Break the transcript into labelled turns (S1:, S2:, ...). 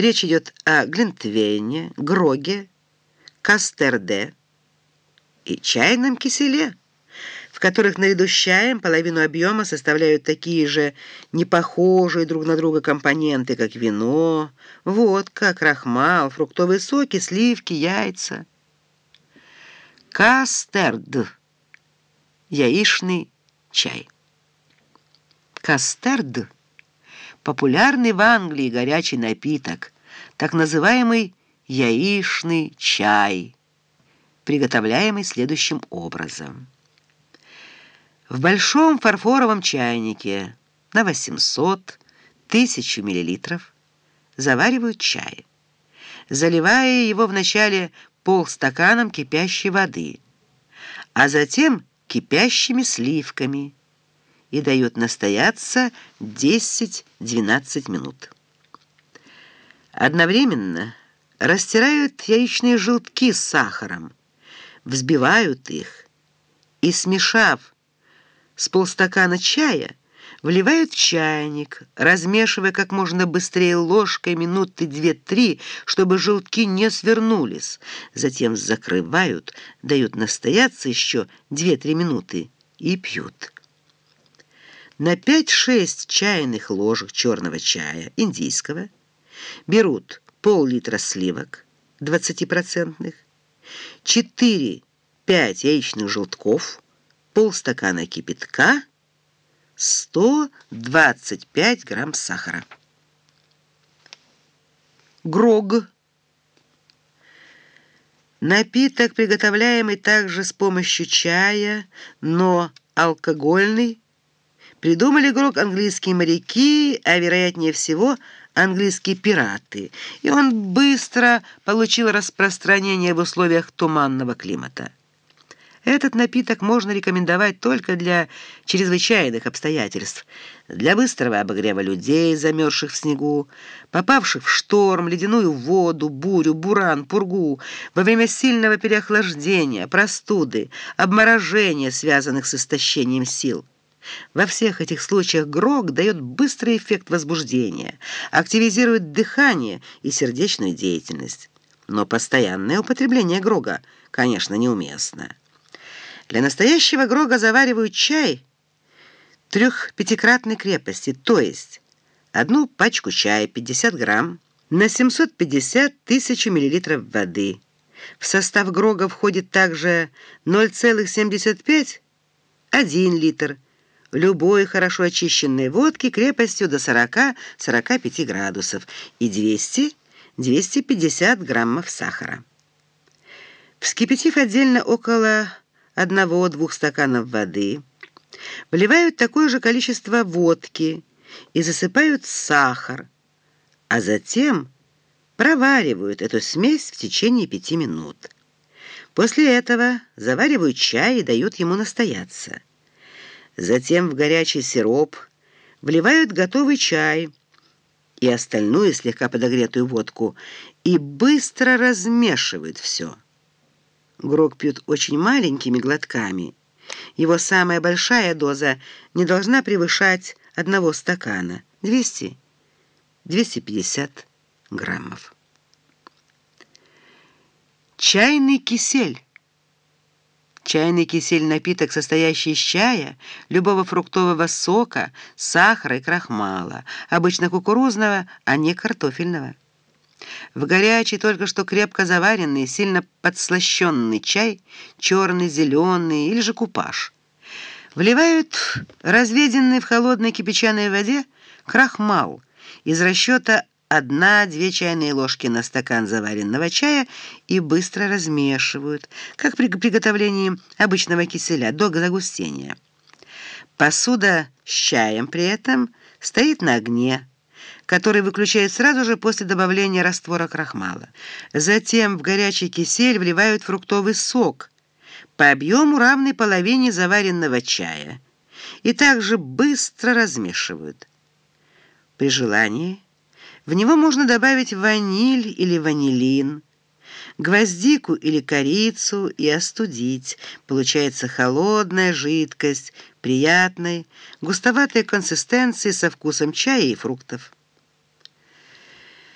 S1: Речь идет о глинтвейне, гроге, кастерде и чайном киселе, в которых наряду с чаем половину объема составляют такие же непохожие друг на друга компоненты, как вино, водка, крахмал, фруктовые соки, сливки, яйца. Кастерд – яичный чай. Кастерд – популярный в Англии горячий напиток, так называемый яичный чай, приготовляемый следующим образом. В большом фарфоровом чайнике на 800 1000 мл заваривают чай, заливая его вначале полстаканом кипящей воды, а затем кипящими сливками – и дает настояться 10-12 минут. Одновременно растирают яичные желтки с сахаром, взбивают их и, смешав с полстакана чая, вливают в чайник, размешивая как можно быстрее ложкой минуты две-три, чтобы желтки не свернулись. Затем закрывают, дают настояться еще две-три минуты и пьют. На 5-6 чайных ложек черного чая, индийского, берут пол-литра сливок 20%, 4-5 яичных желтков, полстакана кипятка, 125 грамм сахара. Грог. Напиток, приготовляемый также с помощью чая, но алкогольный, Придумали игрок английские моряки, а вероятнее всего английские пираты, и он быстро получил распространение в условиях туманного климата. Этот напиток можно рекомендовать только для чрезвычайных обстоятельств, для быстрого обогрева людей, замерзших в снегу, попавших в шторм, ледяную воду, бурю, буран, пургу, во время сильного переохлаждения, простуды, обморожения, связанных с истощением сил. Во всех этих случаях грог дает быстрый эффект возбуждения, активизирует дыхание и сердечную деятельность. Но постоянное употребление грога, конечно, неуместно. Для настоящего грога заваривают чай трех-пятикратной крепости, то есть одну пачку чая 50 грамм на 750 тысяч миллилитров воды. В состав грога входит также 0,75 1 литр любой хорошо очищенной водки крепостью до 40-45 градусов и 200-250 граммов сахара. Вскипятив отдельно около 1-2 стаканов воды, вливают такое же количество водки и засыпают сахар, а затем проваривают эту смесь в течение 5 минут. После этого заваривают чай и дают ему настояться. Затем в горячий сироп вливают готовый чай и остальную слегка подогретую водку и быстро размешивают все. Грог пьют очень маленькими глотками. Его самая большая доза не должна превышать одного стакана, 200-250 граммов. Чайный кисель. Чайный кисель – напиток, состоящий из чая, любого фруктового сока, сахара и крахмала, обычно кукурузного, а не картофельного. В горячий, только что крепко заваренный, сильно подслащенный чай, черный, зеленый или же купаж. Вливают разведенный в холодной кипячаной воде крахмал из расчета одна-две чайные ложки на стакан заваренного чая и быстро размешивают, как при приготовлении обычного киселя до загустения. Посуда с чаем при этом стоит на огне, который выключают сразу же после добавления раствора крахмала. Затем в горячий кисель вливают фруктовый сок по объему равный половине заваренного чая и также быстро размешивают. При желании в него можно добавить ваниль или ванилин, гвоздику или корицу и остудить. Получается холодная жидкость, приятной, густоватой консистенции со вкусом чая и фруктов.